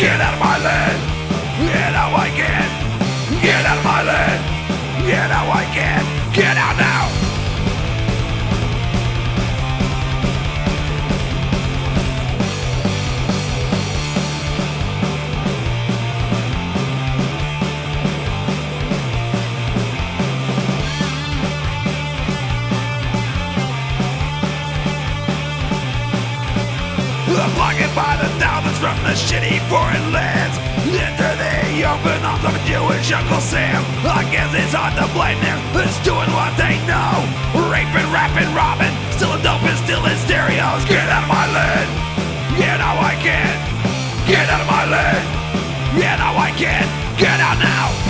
Get out of my land. Get out, I can. Get out of my land. Get out, I can. Get out now. Blocking by the the shitty foreign lands. Enter the open arms of a Jewish Uncle Sam. I guess it's hard to blame them, it's doing what they know. Raping, rapping, robbing, stealing dope and stealing stereos. Get out of my land, yeah now I can. Get out of my land, yeah now I can. Get out now